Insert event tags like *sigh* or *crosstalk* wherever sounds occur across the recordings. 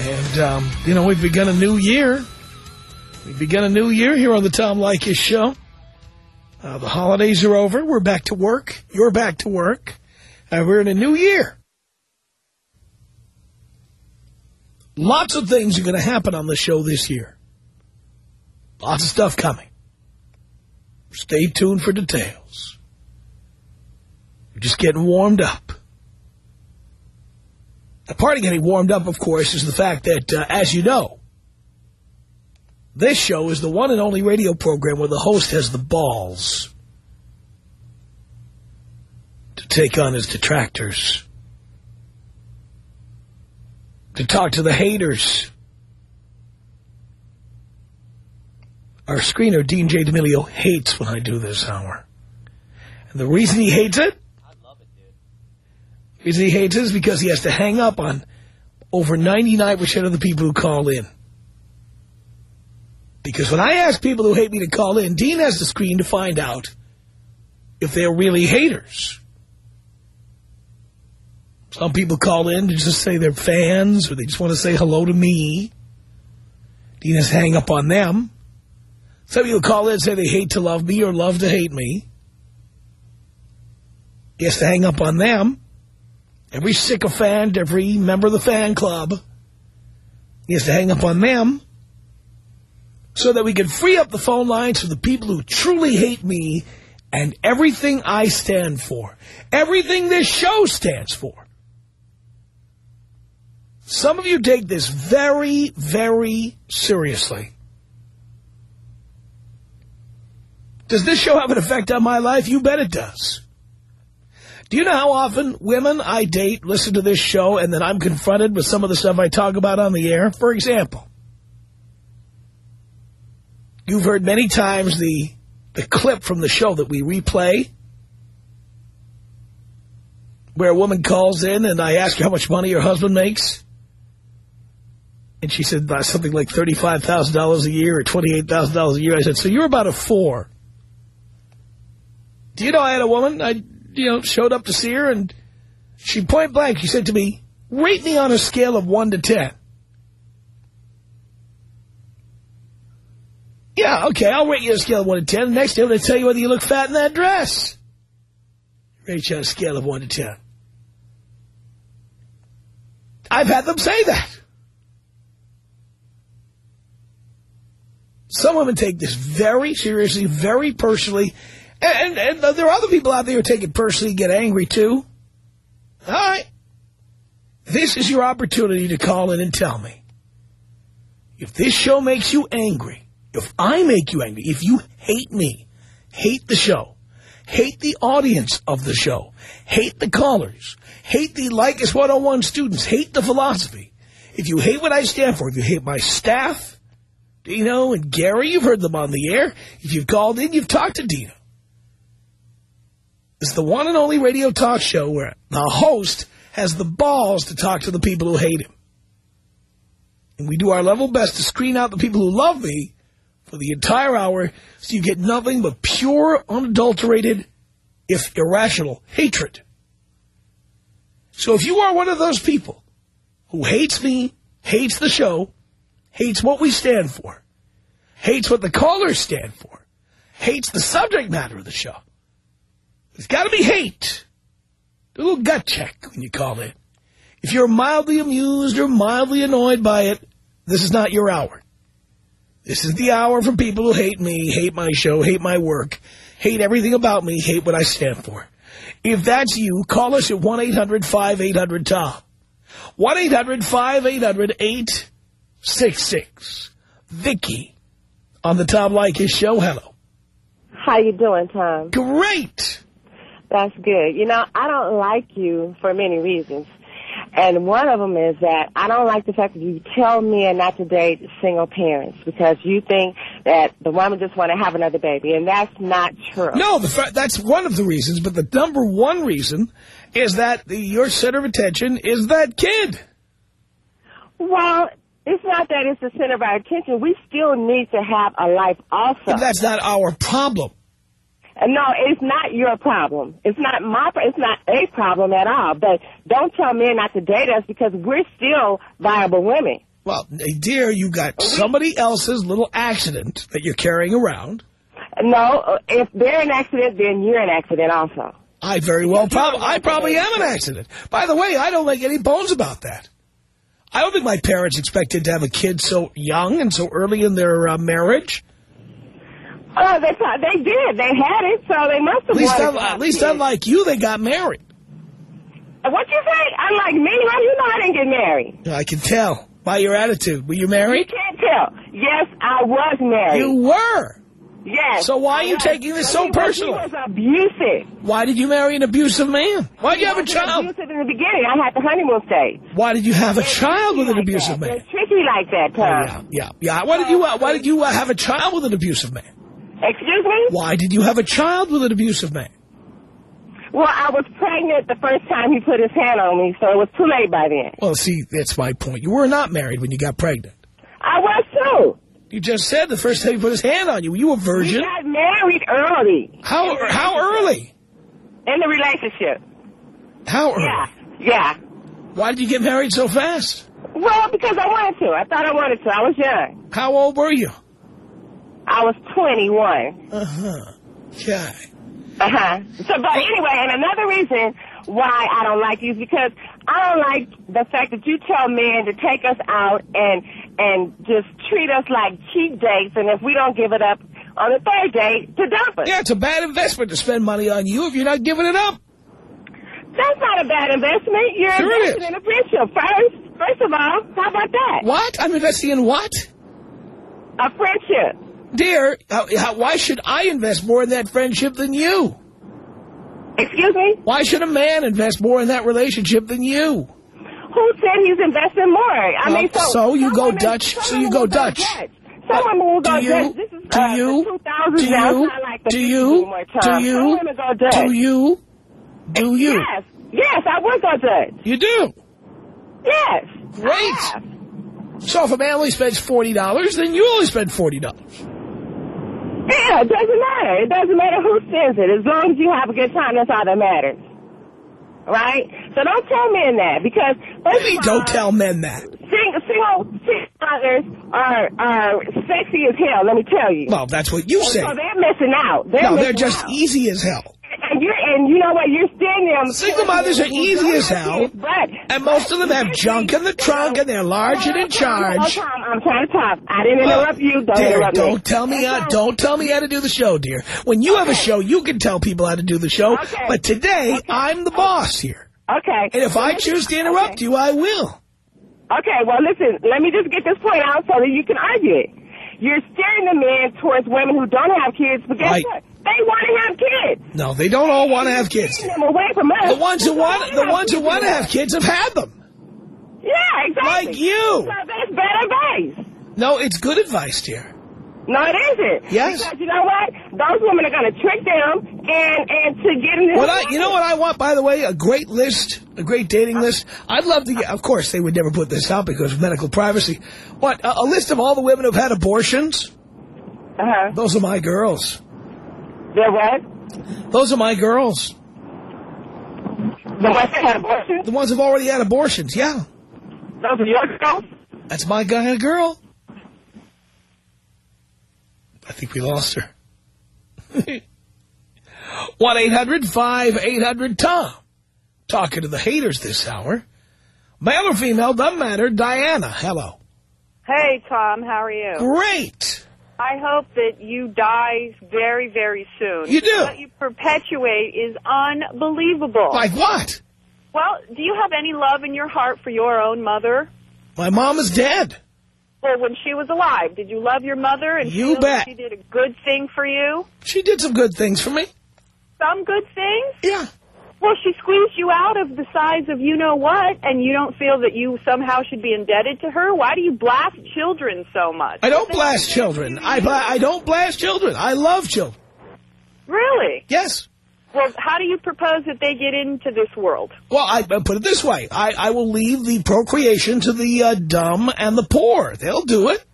And, um, you know, we've begun a new year. We've begun a new year here on the Tom Leykis Show. Uh, the holidays are over. We're back to work. You're back to work. And we're in a new year. Lots of things are going to happen on the show this year. Lots of stuff coming. Stay tuned for details. We're just getting warmed up. A part of getting warmed up, of course, is the fact that, uh, as you know, this show is the one and only radio program where the host has the balls to take on his detractors, to talk to the haters. Our screener, Dean J. D'Amelio, hates when I do this hour. And the reason he hates it? Reason he hates it is because he has to hang up on over 99% of the people who call in. Because when I ask people who hate me to call in, Dean has the screen to find out if they're really haters. Some people call in to just say they're fans or they just want to say hello to me. Dean has to hang up on them. Some people call in and say they hate to love me or love to hate me. He has to hang up on them. Every sycophant, every member of the fan club, has to hang up on them so that we can free up the phone lines for the people who truly hate me and everything I stand for. Everything this show stands for. Some of you take this very, very seriously. Does this show have an effect on my life? You bet it does. Do you know how often women I date listen to this show and then I'm confronted with some of the stuff I talk about on the air? For example, you've heard many times the, the clip from the show that we replay where a woman calls in and I ask her how much money her husband makes. And she said something like $35,000 a year or $28,000 a year. I said, so you're about a four. Do you know I had a woman, I you know, showed up to see her and she point blank, she said to me, rate me on a scale of one to ten. Yeah, okay, I'll rate you on a scale of one to ten. Next day I'm going to tell you whether you look fat in that dress. Rate you on a scale of one to ten. I've had them say that. Some women take this very seriously, very personally, and, and, and there are other people out there who take it personally get angry, too. All right. This is your opportunity to call in and tell me. If this show makes you angry, if I make you angry, if you hate me, hate the show, hate the audience of the show, hate the callers, hate the Like Leykis 101 students, hate the philosophy, if you hate what I stand for, if you hate my staff, Dino and Gary, you've heard them on the air. If you've called in, you've talked to Dino. It's the one and only radio talk show where the host has the balls to talk to the people who hate him. And we do our level best to screen out the people who love me for the entire hour so you get nothing but pure, unadulterated, if irrational, hatred. So if you are one of those people who hates me, hates the show, hates what we stand for, hates what the callers stand for, hates the subject matter of the show, there's got to be hate. Do a little gut check when you call in. If you're mildly amused or mildly annoyed by it, this is not your hour. This is the hour for people who hate me, hate my show, hate my work, hate everything about me, hate what I stand for. If that's you, call us at 1-800-5800-TOM. 1-800-5800-866. Vicky on the Tom Leykis show. Hello. How you doing, Tom? Great. That's good. You know, I don't like you for many reasons. And one of them is that I don't like the fact that you tell men not to date single parents because you think that the woman just want to have another baby, and that's not true. No, the that's one of the reasons, but the number one reason is that the, your center of attention is that kid. Well, it's not that it's the center of our attention. We still need to have a life also. But that's not our problem. No, it's not your problem. It's not my. It's not a problem at all. But don't tell men not to date us because we're still viable women. Well, dear, you got somebody else's little accident that you're carrying around. No, if they're an accident, then you're an accident also. I very well probably. I probably am an accident. By the way, I don't make any bones about that. I don't think my parents expected to have a kid so young and so early in their uh, marriage. Oh, they they did. They had it, so they must have. At least, at least unlike you, they got married. What you say? Unlike me, how do you know I didn't get married? I can tell by your attitude. Were you married? You can't tell. Yes, I was married. You were. Yes. So why are you taking this so personal? He was abusive. Why did you marry an abusive man? Why did you have a child? Abusive in the beginning. I had the honeymoon stage. Why did you have a child with an like abusive that. man? It's tricky like that, Tom. Oh, yeah, yeah, yeah. Why did you? Uh, why did you uh, have a child with an abusive man? Excuse me? Why did you have a child with an abusive man? Well, I was pregnant the first time he put his hand on me, so it was too late by then. Well, see, that's my point. You were not married when you got pregnant. I was too. You just said the first time he put his hand on you. Were you a virgin? We got married early. How how early? In the relationship. How early? Yeah, yeah. Why did you get married so fast? Well, because I wanted to. I thought I wanted to. I was young. How old were you? I was 21. Uh-huh. Okay. Uh-huh. So, but anyway, and another reason why I don't like you is because I don't like the fact that you tell men to take us out and and just treat us like cheap dates, and if we don't give it up on the third date, to dump us. Yeah, it's a bad investment to spend money on you if you're not giving it up. That's not a bad investment. You're sure investing in a friendship first. First of all, how about that? What? I'm investing in what? A friendship. Dear, how, how, why should I invest more in that friendship than you? Excuse me? Why should a man invest more in that relationship than you? Who said he's investing more? I well, mean, so, so you go Dutch. So you go Dutch. Some women will go Dutch. This is do uh, you, do you, like do you, do you, do you, do you? Yes, yes, I would go Dutch. You do? Yes. Great. So if a man only spends $40, then you only spend $40. Yeah, it doesn't matter. It doesn't matter who sends it. As long as you have a good time, that's all that matters. Right? So don't tell men that because... First *laughs* don't tell men that. Single, single, single are, are sexy as hell, let me tell you. Well, that's what you say. So they're missing out. They're no, they're just out. easy as hell. And, you're, and you know what? You're standing on... Single mothers are easy as hell. But, and most of them have junk in the trunk and they're large and in charge. I'm trying to talk. I didn't uh, interrupt you. Don't dear, interrupt don't me. Tell me how, don't tell me how to do the show, dear. When you have a show, you can tell people how to do the show. Okay. But today, Okay. I'm the boss here. Okay. And if I choose to interrupt Okay. you, I will. Okay, well, listen, let me just get this point out so that you can argue it. You're steering the men towards women who don't have kids, but guess Right. what? They want to have kids. No, they don't all want to have kids. Them away from us. The ones who want the ones who want to have kids have had them. Yeah, exactly. Like you. So that's bad advice. No, it's good advice, dear. No, it isn't. Yes. Because you know what? Those women are going to trick them and, and to get them... What I, you know what I want, by the way? A great list, a great dating list. I'd love to get, of course, they would never put this out because of medical privacy. What, a, a list of all the women who've had abortions? Uh-huh. Those are my girls. They're what? Those are my girls. The ones that had abortions? The ones who've already had abortions, yeah. Those are your girls? That's my guy and girl. I think we lost her. *laughs* 1-800-5800-TOM. Talking to the haters this hour. Male or female, doesn't matter. Diana, hello. Hey, Tom, how are you? Great. I hope that you die very, very soon. You do? What you perpetuate is unbelievable. Like what? Well, do you have any love in your heart for your own mother? My mom is dead. Well, when she was alive, did you love your mother and You bet. she did a good thing for you? She did some good things for me. Some good things? Yeah. Well, she squeezed you out of the size of you know what, and you don't feel that you somehow should be indebted to her? Why do you blast children so much? I don't blast children. I, I don't blast children. I love children. Really? Yes. Well, how do you propose that they get into this world? Well, I I put it this way. I, I will leave the procreation to the uh, dumb and the poor. They'll do it.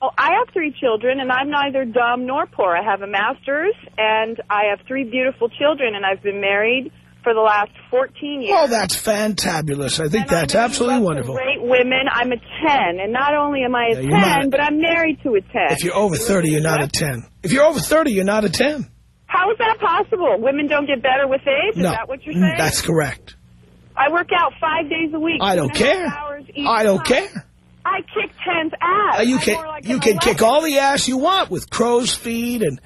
Oh, I have three children, and I'm neither dumb nor poor. I have a master's, and I have three beautiful children, and I've been married for the last 14 years. Oh, that's fantabulous. I think And that's absolutely wonderful. Great women. I'm a 10, and not only am I a Yeah, you're not 10, but I'm married to a 10. If you're over 30, you're not a 10. If you're over 30, you're not a 10. How is that possible? Women don't get better with age? Is No. that what you're saying? That's correct. I work out five days a week. I don't two and a half care. I don't time. care. I kick 10's ass. Uh, you I'm can like you an can kick all the ass you want with crow's feet and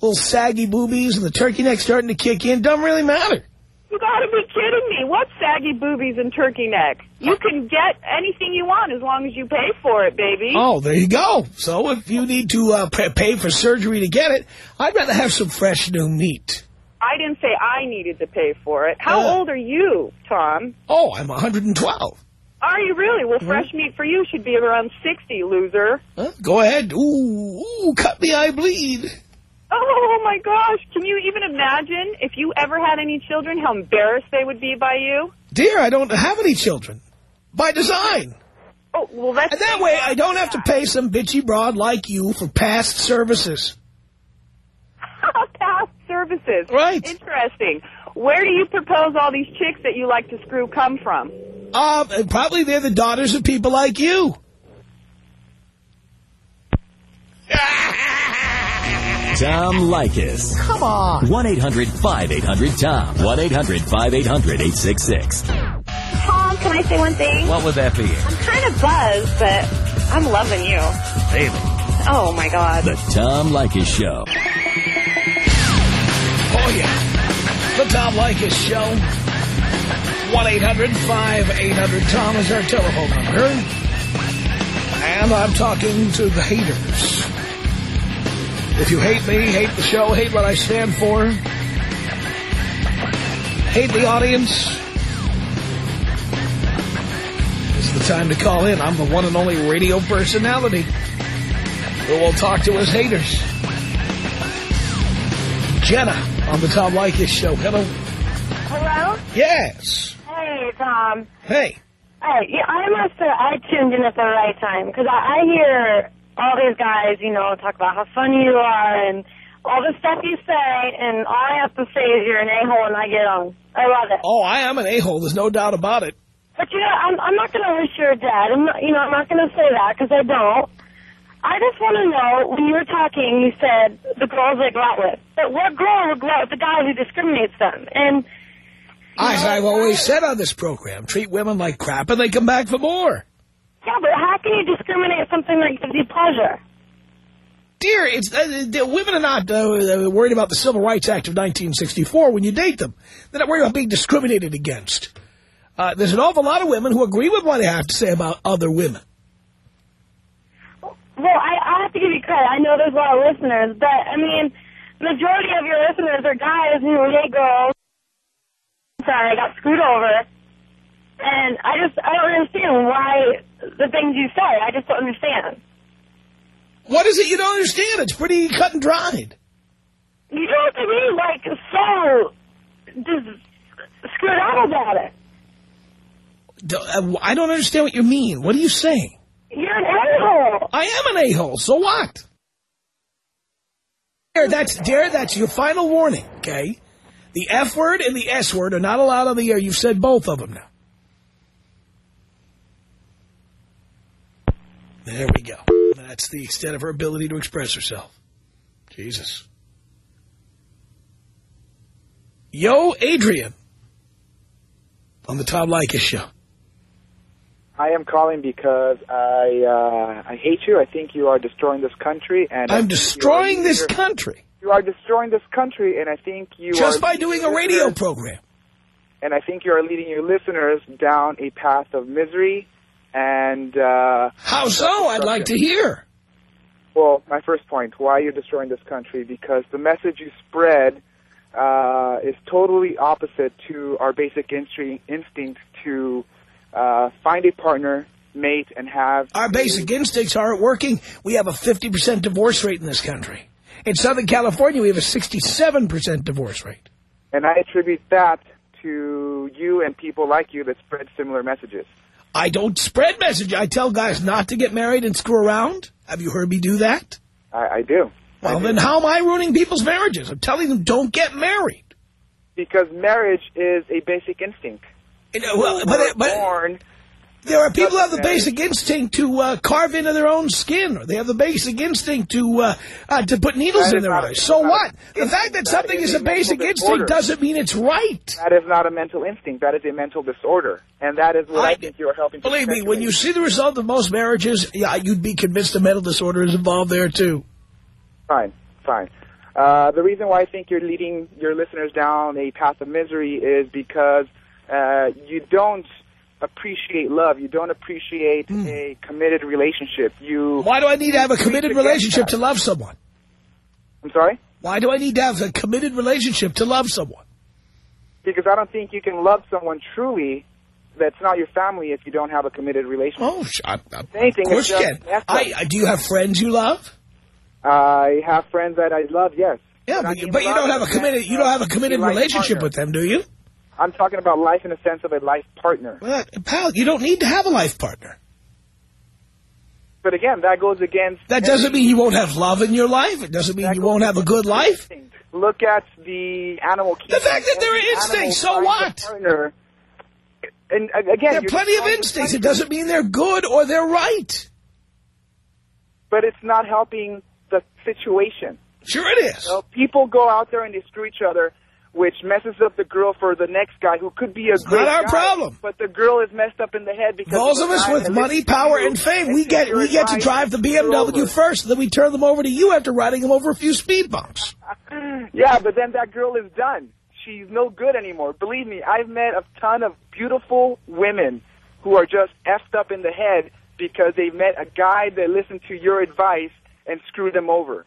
little saggy boobies and the turkey neck starting to kick in. Doesn't really matter. You gotta be kidding me. What saggy boobies and turkey neck? You can get anything you want as long as you pay for it, baby. Oh, there you go. So if you need to uh, pay pay for surgery to get it, I'd rather have some fresh new meat. I didn't say I needed to pay for it. How Uh. old are you, Tom? Oh, I'm 112. Are you really? Well, Mm-hmm. fresh meat for you should be around 60, loser. Huh? Go ahead. Ooh, ooh, cut me, I bleed. Oh, my gosh. Can you even imagine if you ever had any children, how embarrassed they would be by you? Dear, I don't have any children. By design. Oh, well, that's... And that way, I don't have to pay some bitchy broad like you for past services. *laughs* Past services. Right. Interesting. Where do you propose all these chicks that you like to screw come from? Um, probably they're the daughters of people like you. *laughs* Tom Leykis. Come on. 1-800-5800-TOM. 1-800-5800-866. Tom, can I say one thing? What would that be? I'm kind of buzzed, but I'm loving you. Baby. Oh, my God. The Tom Leykis Show. Oh, yeah. The Tom Leykis Show. 1-800-5800-TOM is our telephone number. And I'm talking to the haters. If you hate me, hate the show, hate what I stand for, hate the audience, this is the time to call in. I'm the one and only radio personality who will talk to his haters. Jenna on the Tom Leykis Show. Hello. Hello? Yes. Hey, Tom. Hey. Hey, yeah, I must have, I tuned in at the right time, because I, I hear all these guys, you know, talk about how funny you are and all the stuff you say, and all I have to say is you're an a-hole, and I get on. I love it. Oh, I am an a-hole. There's no doubt about it. But, you know, I'm, I'm not going to wish you're dead. I'm not, you know, I'm not going to say that, because I don't. I just want to know, when you were talking, you said the girls they go out with. But what girl would go out with the guy who discriminates them? And As I've always said on this program, treat women like crap and they come back for more. Yeah, but how can you discriminate something that gives you pleasure? Dear, it's uh, the women are not uh, worried about the Civil Rights Act of 1964 when you date them. They're not worried about being discriminated against. Uh, there's an awful lot of women who agree with what I have to say about other women. Well, I, I have to give you credit. I know there's a lot of listeners, but, I mean, the majority of your listeners are guys who hate girls. Sorry, I got screwed over. And I just, I don't understand why the things you say. I just don't understand. What is it you don't understand? It's pretty cut and dried. You know what I mean? Like, so just screwed up about it. Uh, I don't understand what you mean. What are you saying? You're an a-hole. I am an a-hole. So what? There, that's there. That's your final warning. Okay, the F word and the S word are not allowed on the air. You've said both of them now. There we go. That's the extent of her ability to express herself. Jesus. Yo, Adrian. On the Tom Leykis show. I am calling because I uh, I hate you. I think you are destroying this country, and I'm destroying this country You are destroying this country, and I think you just by doing a radio program. And I think you are leading your listeners down a path of misery. And uh, How so? I'd like to hear. well, my first point: why you're destroying this country? Because the message you spread uh, is totally opposite to our basic instri- instinct to uh, find a partner, mate, and have Our basic instincts aren't working. We have a 50% divorce rate in this country. In Southern California, we have a 67% divorce rate. And I attribute that to you and people like you that spread similar messages. I don't spread message. I tell guys not to get married and screw around. Have you heard me do that? I, I do. I Well, do. then how am I ruining people's marriages? I'm telling them don't get married. Because marriage is a basic instinct. You know, well, but, but born, there are people who have the basic instinct to uh, carve into their own skin, or they have the basic instinct to uh, uh, to put needles in their eyes. So what? The fact that That something is is a basic instinct disorder. doesn't mean it's right. that is not a mental instinct. That is a mental disorder. And that is what I, I- think you are helping to Believe me, when you see the result of most marriages, yeah, you'd be convinced a mental disorder is involved there too. Fine, fine. Uh, the reason why I think you're leading your listeners down a path of misery is because uh, you don't appreciate love. You don't appreciate Hmm. a committed relationship. You. Why do I need to have a committed relationship to love someone? I'm sorry. Why do I need to have a committed relationship to love someone? Because I don't think you can love someone truly that's not your family if you don't have a committed relationship. Oh, I, I, Anything of course you can. I, do you have friends you love? I have friends that I love, yes. Yeah, I but, you, but you don't have a committed you don't have a committed relationship with them, do you? I'm talking about life in the sense of a life partner. Well, pal, you don't need to have a life partner. But again, that goes against. That doesn't mean you won't have love in your life. It doesn't mean that you won't have a good life. instinct. Look at the animal kingdom. The fact that there are instincts, so what? partner. And again, There are plenty of instincts. It doesn't mean they're good or they're right. But it's not helping the situation. Sure it is. So people go out there and they screw each other, which messes up the girl for the next guy who could be a great not our guy, problem. But the girl is messed up in the head because Those of us with money, power, and fame, and we get we get to drive the BMW first, then we turn them over to you after riding them over a few speed bumps. *laughs* Yeah, but then that girl is done. She's no good anymore. Believe me, I've met a ton of beautiful women who are just effed up in the head because they met a guy that listened to your advice and screwed them over.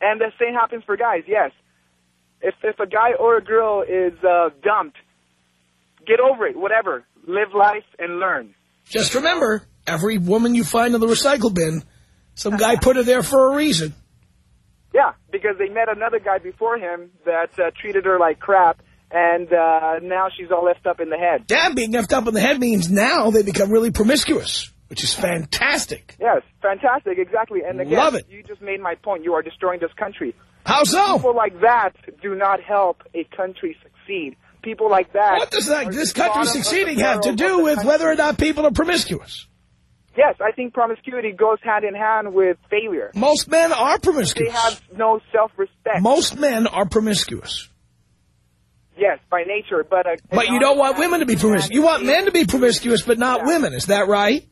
And the same happens for guys, yes. If if a guy or a girl is uh, dumped, get over it, whatever. Live life and learn. Just remember, every woman you find in the recycle bin, some guy put her there for a reason. Yeah, because they met another guy before him that uh, treated her like crap, and uh, now she's all left up in the head. Damn, being effed up in the head means now they become really promiscuous, which is fantastic. Yes, fantastic, exactly. And again, Love it. you just made my point. You are destroying this country. How so? People like that do not help a country succeed. People like that. What does that, this country bottom of the succeeding have to do with country. whether or not people are promiscuous? Yes, I think promiscuity goes hand in hand with failure. Most men are promiscuous. They have no self-respect. Most men are promiscuous. yes, by nature, but uh, But you don't want women to be promiscuous. You want men to be promiscuous, but not Yeah. women. Is that right?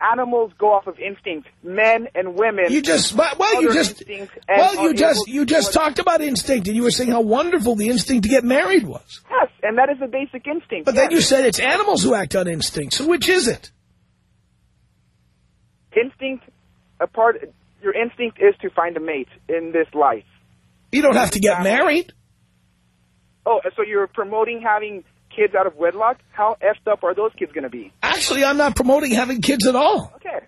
Animals go off of instinct. Men and women. You just well, you just well, you just you just talked about instinct, and you were saying how wonderful the instinct to get married was. Yes, and that is a basic instinct. But then you said it's animals who act on instinct. So which is it? instinct. A part. Your instinct is to find a mate in this life. You don't have to get married. Oh, so you're promoting having kids out of wedlock? How effed up are those kids going to be? Actually, I'm not promoting having kids at all. Okay.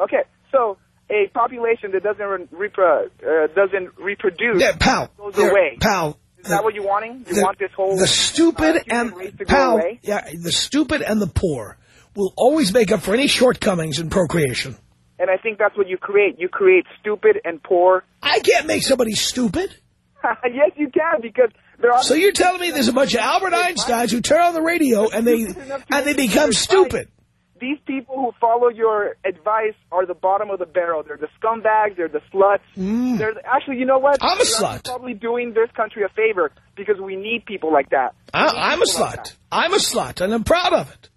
Okay. So a population that doesn't re- repro- uh, doesn't reproduce Yeah, pal. goes away. Pal. Is that what you're wanting? You the, want this whole the stupid uh, and race to go pal, away? yeah, the stupid and the poor will always make up for any shortcomings in procreation. And I think that's what you create. You create stupid and poor. I can't make somebody stupid. *laughs* yes, you can because. So you're telling me there's a bunch of Albert Einsteins who turn on the radio and they and they become stupid. These people who follow your advice are the bottom of the barrel. They're the scumbags. They're the sluts. They're the, actually, you know what? Mm. I'm a You're slut. Probably doing this country a favor because we need people like that. I, I'm a people like slut. I'm a slut, and I'm proud of it.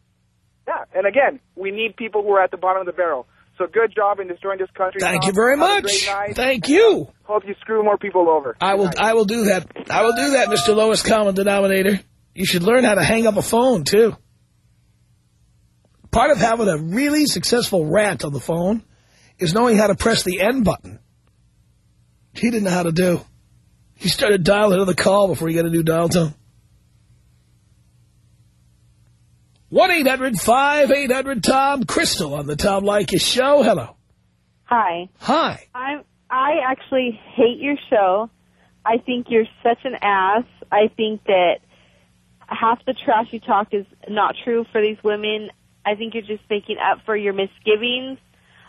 Yeah, And again, we need people who are at the bottom of the barrel. So good job in destroying this country. Thank Tom. you very Have much. Thank uh, you. Hope you screw more people over. I will. I will do that. I will do that, Mr. Lowest Common Denominator. You should learn how to hang up a phone too. Part of having a really successful rant on the phone is knowing how to press the end button. He didn't know how to do. He started dialing another call before he got a new dial tone. 1-800-5800-TOM. Crystal on the Tom Leykis show. Hello. Hi. Hi. I I actually hate your show. I think you're such an ass. I think that half the trash you talk is not true for these women. I think you're just making up for your misgivings.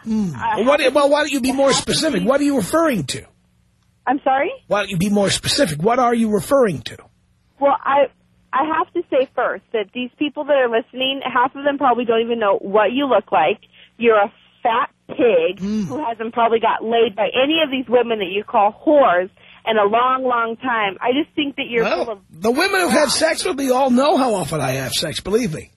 Hmm. I Well, what, well, why don't you be more specific? What are you referring to? I'm sorry? Why don't you be more specific? What are you referring to? Well, I I have to say first that these people that are listening, half of them probably don't even know what you look like. You're a fat pig who hasn't probably got laid by any of these women that you call whores in a long, long time. I just think that you're full Well, of. the women who've sex with me all know how often I have sex, believe me.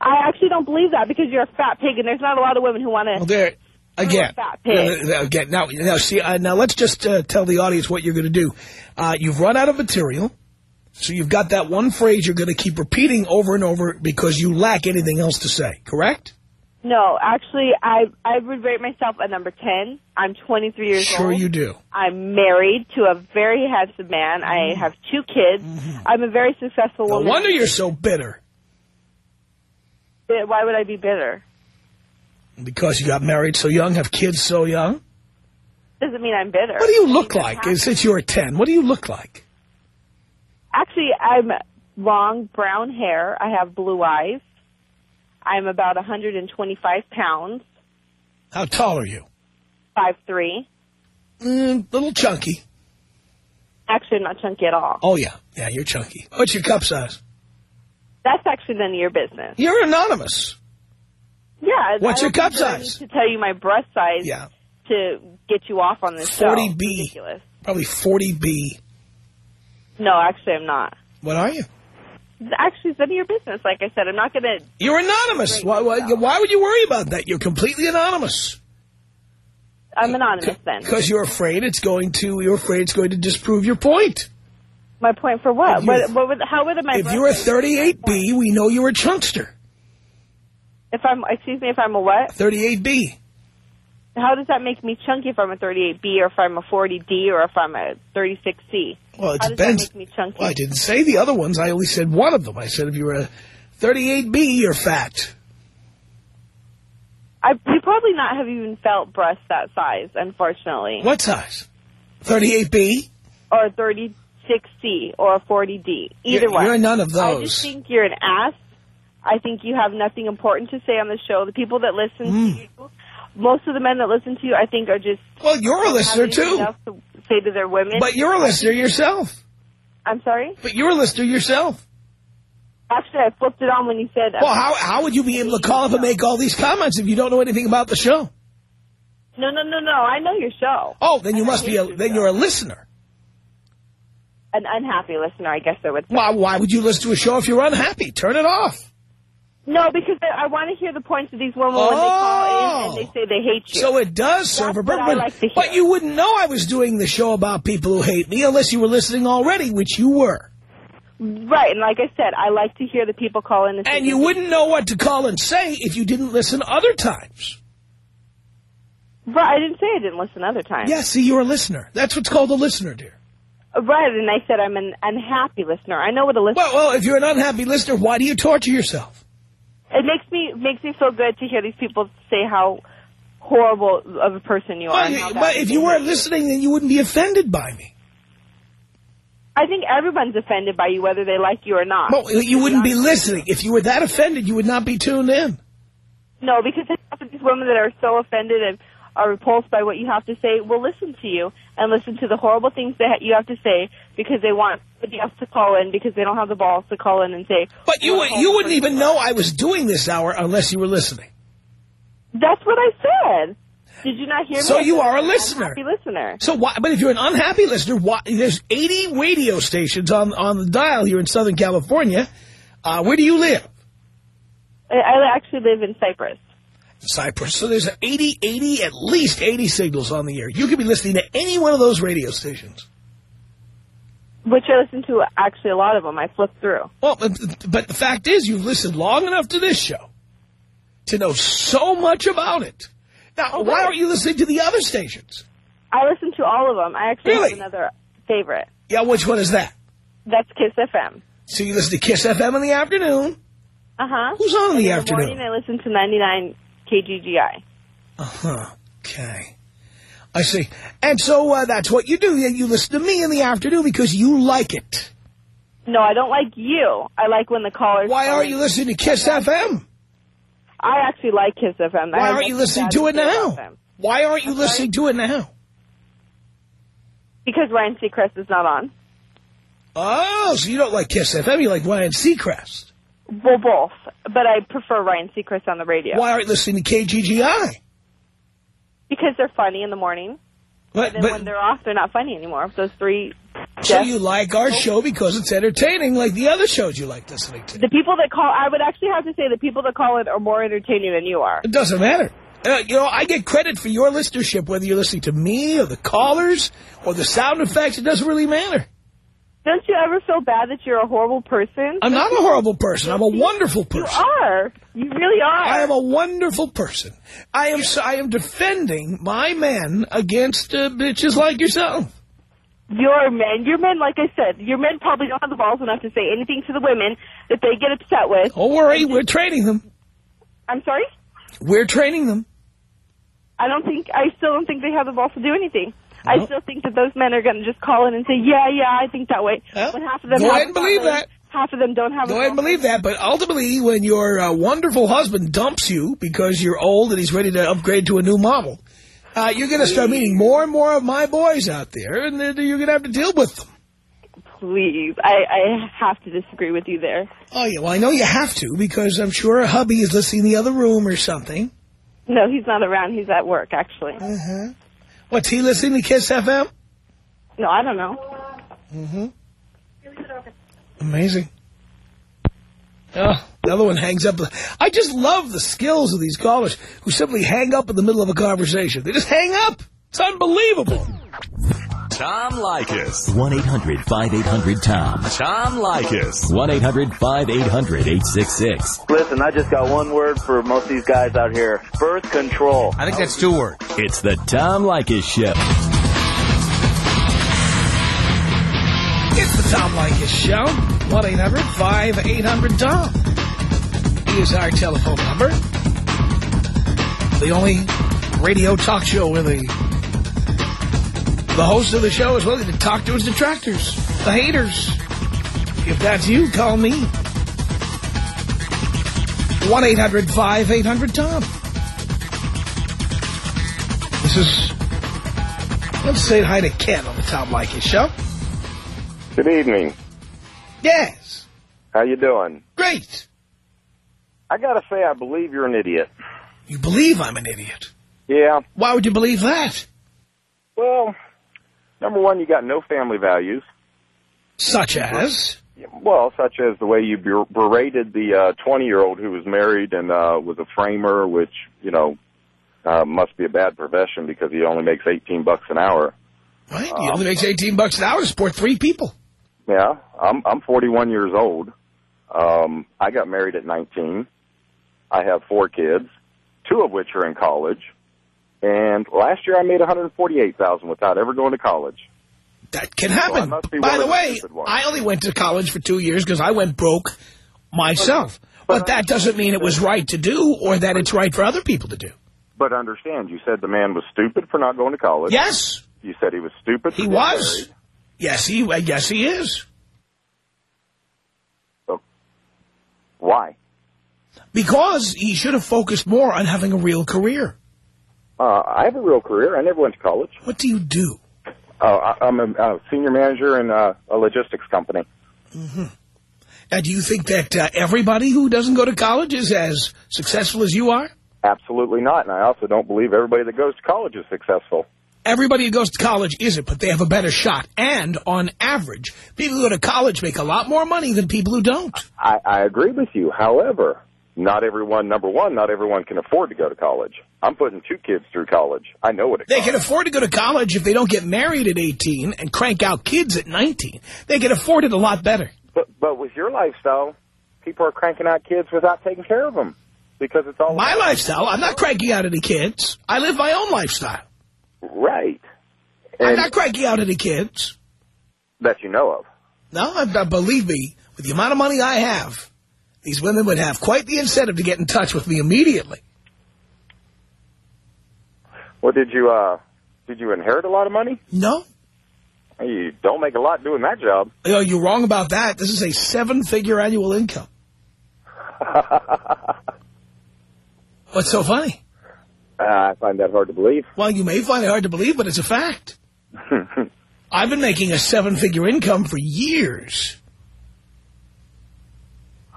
I actually don't believe that because you're a fat pig, and there's not a lot of women who want to. Well, there, again, fat pig. uh, again. Now, now, see, uh, now let's just uh, tell the audience what you're going to do. Uh, you've run out of material, so you've got that one phrase you're going to keep repeating over and over because you lack anything else to say. Correct? No, actually, I I would rate myself a number ten. I'm 23 years Sure, old. you do. I'm married to a very handsome man. I have two kids. I'm a very successful Mm-hmm. No wonder you're so bitter Why would I be bitter? because you got married so young, have kids so young. Doesn't mean I'm bitter. What do you look like? Since you were ten, what do you look like? Actually, I'm long brown hair. I have blue eyes. I'm about 125 pounds, How tall are you? five three. Mm, little chunky. Actually, not chunky at all. Oh yeah, yeah, you're chunky. What's your cup size? That's actually none of your business. You're anonymous. Yeah. What's your cup think that I size? to tell you my breast size Yeah, to get you off on this 40 show. B. Ridiculous. probably 40B. No, actually, I'm not. What are you? Actually, it's none of your business. Like I said, I'm not going to. You're anonymous. Why, why, why would you worry about that? You're completely anonymous. I'm anonymous then. Because you're afraid it's going to. You're afraid it's going to disprove your point. My point for what? What? What would? How would my? if you're a 38B, we know you're a chunkster. If I'm, excuse me, if I'm a what? 38B. How does that make me chunky if I'm a 38B or if I'm a 40D or if I'm a 36C? Well, it How depends. make me chunky? Well, I didn't say the other ones. I only said one of them. I said if you were a 38B, you're fat. I you probably not have even felt breasts that size, unfortunately, What size? 38B? or 36C or a 40D. Either You're- one. you're none of those. I just think you're an ass. I think you have nothing important to say on the show. The people that listen Mm. to you, most of the men that listen to you, I think, are just Well, you're a listener, too. to say to their women. But you're a listener yourself. I'm sorry. But you're a listener yourself. Actually, I flipped it on when you said. Uh, well, how how would you be able to call up and make all these comments if you don't know anything about the show? No, no, no, no. I know your show. Oh, then you I must be a then show. you're a listener. An unhappy listener, I guess I would say. Why why would you listen to a show if you're unhappy? Turn it off. No, because I, I want to hear the points of these women when they call in and they oh. say they hate you. So it does serve a purpose. Like. But you wouldn't know I was doing the show about people who hate me unless you were listening already, which you were. right, and like I said, I like to hear the people call in and say And you wouldn't know what to call and say if you didn't listen other times. Right, I didn't say I didn't listen other times. Yeah, see, you're a listener. That's what's called a listener, dear. Right, and I said I'm an unhappy listener. I know what a listener. Well, well, if you're an unhappy listener, why do you torture yourself? It makes me makes me feel good to hear these people say how horrible of a person you are. Well, and you- how but if you weren't listening, then you wouldn't be offended by me. I think everyone's offended by you, whether they like you or not. Well, you wouldn't be listening. If you were that offended, you would not be tuned in. No, because half of these women that are so offended and are repulsed by what you have to say will listen to you and listen to the horrible things that you have to say because they want somebody else to call in because they don't have the balls to call in and say. But you you wouldn't even know I was doing this hour unless you were listening. That's what I said. Did you not hear me? So you are a listener. Happy listener. So why? But if you're an unhappy listener, why? There's 80 radio stations on on the dial here in Southern California. Uh, where do you live? I, I actually live in Cypress. Cypress. So there's 80, 80, at least 80 signals on the air. You could be listening to any one of those radio stations. Which I listen to actually a lot of them. I flip through. Well, but, but the fact is you've listened long enough to this show to know so much about it. Now, why aren't you listening to the other stations? I listen to all of them. I actually Really? have another favorite. Yeah, which one is that? That's Kiss FM. So you listen to KISS FM in the afternoon. Uh-huh. Who's on in the In the afternoon? morning, I listen to 99 KGGI. Uh-huh. Okay. I see. And so uh, that's what you do. You listen to me in the afternoon because you like it. No, I don't like you. I like when the callers... Why aren't you listening to KISS FM? I actually like Kiss FM. Why aren't you listening to it now? them. Why aren't you listening to it now? Because Ryan Seacrest is not on. Oh, so you don't like KISS FM, you like Ryan Seacrest. Well, both. But I prefer Ryan Seacrest on the radio. Why aren't you listening to KGGI? Because they're funny in the morning. But, And then but- when they're off, they're not funny anymore. Those three... so you like our show because it's entertaining like the other shows you like listening to. The people that call... I would actually have to say the people that call it are more entertaining than you are. It doesn't matter. Uh, you know, I get credit for your listenership, whether you're listening to me or the callers or the sound effects. It doesn't really matter. Don't you ever feel bad that you're a horrible person? I'm not a horrible person. I'm a wonderful person. You are. You really are. I am a wonderful person. I am I am defending my men against uh, bitches like yourself. Your men, your men, like I said, your men probably don't have the balls enough to say anything to the women that they get upset with. Don't worry, we're training them. I'm sorry? We're training them. I don't think, I still don't think they have the balls to do anything. I still think that those men are going to just call in and say, yeah, yeah, I think that way. Well, when half of them go ahead and believe that. Half of them don't have Go ahead and believe that, but ultimately, when your uh, wonderful husband dumps you because you're old and he's ready to upgrade to a new model, uh, you're going to start meeting more and more of my boys out there, and then you're going to have to deal with them. Please. I, I have to disagree with you there. Oh, yeah, well, I know you have to, because I'm sure a hubby is listening in the other room or something. No, he's not around. He's at work, actually. Uh-huh. What's he listening to Kiss FM? No, I don't know. Mm-hmm. Amazing. Oh, the other one hangs up. I just love the skills of these callers who simply hang up in the middle of a conversation. They just hang up. It's unbelievable. Tom Leykis. 1-800-5800-TOM. Tom Leykis. 1-800-5800-866. Listen, I just got one word for most of these guys out here. Birth control. I think that's two words. It's the Tom Leykis Show. It's the Tom Leykis Show. 1-800-5800-TOM is our telephone number. The only radio talk show where the, the host of the show is willing to talk to his detractors, the haters. If that's you, call me. 1-800-5800-TOM. This is... Let's say hi to Ken on the Tom Leykis Show. Good evening. Yes. How you doing? Great. I gotta say, I believe you're an idiot. You believe I'm an idiot. Yeah. Why would you believe that? Well, number one, you got no family values. Such as? Well, such as the way you berated the uh, 20-year-old who was married and uh, was a framer, which, you know, uh, must be a bad profession because he only makes 18 bucks an hour. Right? He only makes 18 bucks an hour to support three people. Yeah, I'm I'm 41 years old. Um, I got married at 19. I have four kids, two of which are in college. And last year I made 148,000 without ever going to college. That can happen. be By the way. I only went to college for two years because I went broke myself. But that doesn't mean it was right to do or that it's right for other people to do. But understand, you said the man was stupid for not going to college. Yes, You said he was stupid. For he was. married. Yes, he. uh, Yes, he is. Why? Because he should have focused more on having a real career. Uh, I have a real career. I never went to college. What do you do? Uh, I, I'm a, uh senior manager in uh, a logistics company. And do you think that uh, everybody who doesn't go to college is as successful as you are? Absolutely not. And I also don't believe everybody that goes to college is successful. Everybody who goes to college isn't, but they have a better shot. And on average, people who go to college make a lot more money than people who don't. I, I agree with you. However, not everyone, number one, not everyone can afford to go to college. I'm putting two kids through college. I know what it They costs. can afford to go to college if they don't get married at 18 and crank out kids at 19. They can afford it a lot better. But, but with your lifestyle, people are cranking out kids without taking care of them because it's all My lifestyle, I'm not cranking out any kids. I live my own lifestyle. Right. I'm not cranking out any kids. that you know of. No, I- believe me, with the amount of money I have, these women would have quite the incentive to get in touch with me immediately. Well, did you, uh, did you inherit a lot of money? No. You don't make a lot doing that job. Oh, you're wrong about that. This is a seven-figure annual income. *laughs* What's so funny? Uh, I find that hard to believe. Well, you may find it hard to believe, but it's a fact. *laughs* I've been making a seven-figure income for years.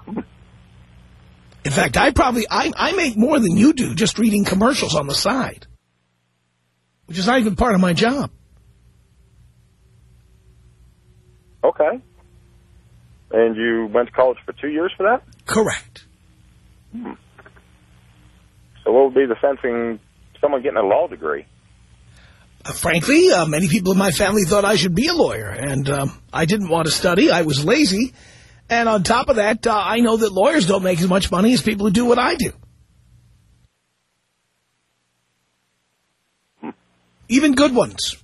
In fact, I probably, I, I make more than you do just reading commercials on the side. Which is not even part of my job. Okay. And you went to college for two years for that? Correct. So what would be the sense in someone getting a law degree? Uh, frankly, uh, many people in my family thought I should be a lawyer, and um, I didn't want to study. I was lazy. And on top of that, uh, I know that lawyers don't make as much money as people who do what I do. Even good ones.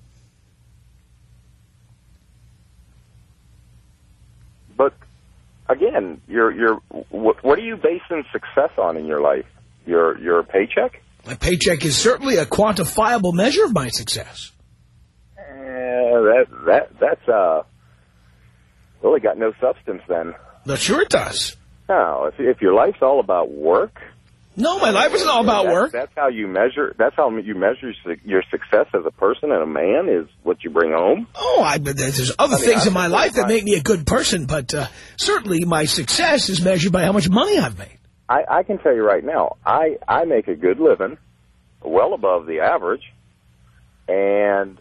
But again, you're you're what, what are you basing success on in your life? Your your paycheck? My paycheck is certainly a quantifiable measure of my success. Eh, that that that's uh really got no substance then. But sure it does. No, if if your life's all about work, No, my life isn't all about that's, work. That's how you measure. That's how you measure your success as a person and a man is what you bring home. Oh, I, but there's other I mean, things I in my life that make me a good person, but uh, certainly my success is measured by how much money I've made. I, I can tell you right now, I I make a good living, well above the average, and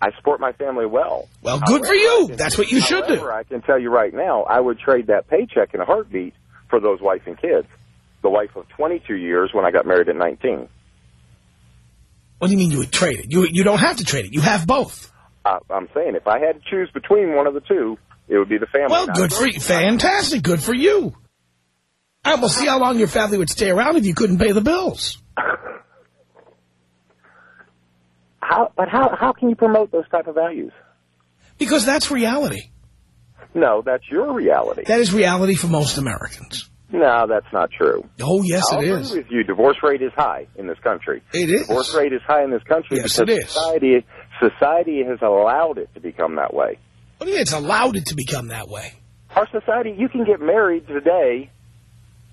I support my family well. Well, good for you. That's what you should do. I can tell you right now, I would trade that paycheck in a heartbeat for those wife and kids. The wife of 22 years when I got married at 19. What do you mean you would trade it? You you don't have to trade it. You have both. I, I'm saying if I had to choose between one of the two, it would be the family. Well, good for you. Fantastic. Good for you. Right, we'll see how long your family would stay around if you couldn't pay the bills. *laughs* How, but how how can you promote those type of values? Because that's reality. No, that's your reality. That is reality for most Americans. No, that's not true. Oh, yes, I'll it agree is. with you. Divorce rate is high in this country. It is. Divorce rate is high in this country Yes, because it is. society society has allowed it to become that way. What do you mean it's allowed it to become that way? Our society, you can get married today,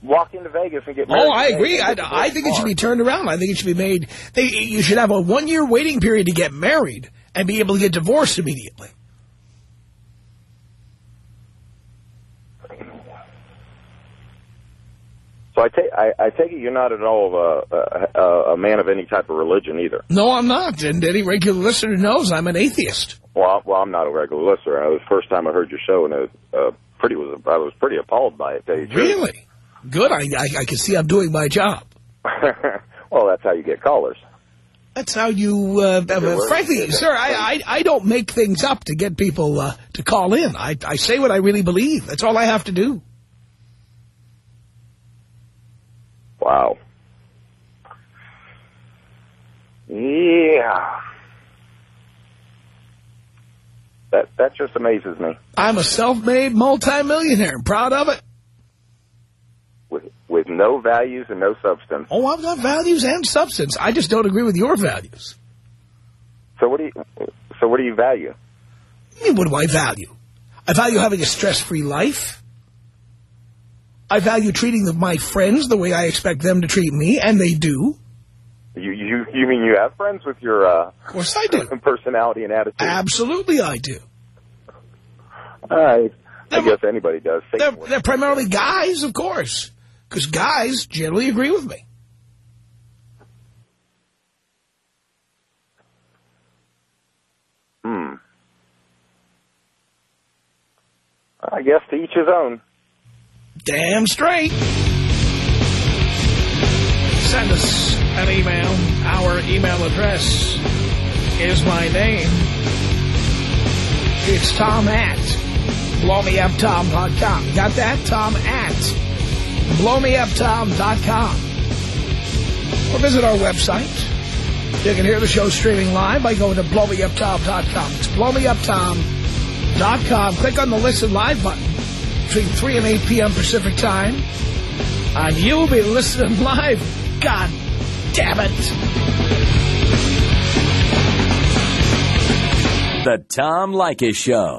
walk into Vegas and get oh, married. Oh, I agree. I, I think it should be turned around. I think it should be made. They, you should have a one-year waiting period to get married and be able to get divorced immediately. I take I, I take it you're not at all a, a, a man of any type of religion either. No, I'm not. And any regular listener knows I'm an atheist. Well, I- well, I'm not a regular listener. It was the first time I heard your show, and it was, uh, pretty was I was pretty appalled by it. Really? Good. I, I, I can see I'm doing my job. *laughs* well, that's how you get callers. That's how you, uh, uh, frankly, sir, I, I, I don't make things up to get people uh, to call in. I, I say what I really believe. That's all I have to do. Wow. Yeah. That that just amazes me. I'm a self-made multimillionaire. I'm proud of it. With with no values and no substance. Oh, I've got values and substance. I just don't agree with your values. So what do you so what do you value? What do I value? I value having a stress-free life. I value treating my friends the way I expect them to treat me, and they do. You you you mean you have friends with your uh Of course I do. *laughs* personality and attitude? Absolutely I do. I I guess anybody does. They're, they're primarily guys, of course, because guys generally agree with me. Hmm. I guess to each his own. Damn straight. send us an email. Our email address is my name. It's Tom at blowmeuptom.com. Got that? Tom at blowmeuptom.com. Or visit our website. You can hear the show streaming live by going to blowmeuptom.com. It's blowmeuptom.com. Click on the Listen Live button between 3 and 8 p.m. Pacific Time. And you'll be listening live. God damn it. The Tom Leykis Show.